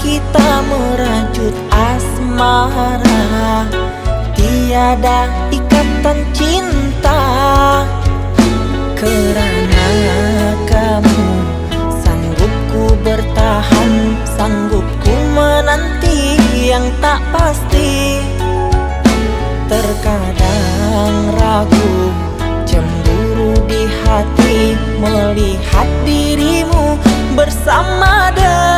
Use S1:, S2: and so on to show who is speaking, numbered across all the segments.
S1: kita merajut asmara. Tiada ikatan cinta. Kerana kamu Sanggupku bertahan Sanggupku menanti yang tak pasti. Terkadang ragu Cemburu di hati Melihat dirimu bersama dengan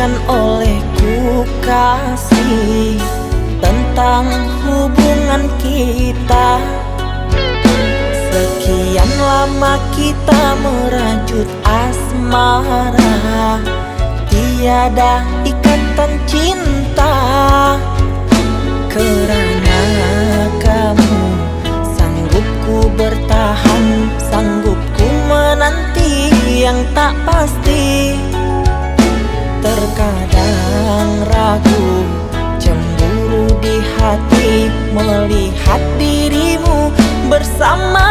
S1: terfikirkan olehku kasih Tentang hubungan kita. Sekian lama kita merajut asmara Tiada ikatan cinta Melihat dirimu bersama